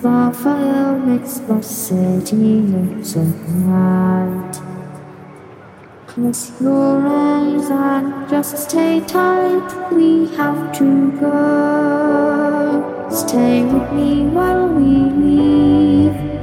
Raphael makes the city look bright. Close your eyes and just stay tight. We have to go. Stay with me while we leave.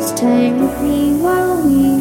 Stay with me while we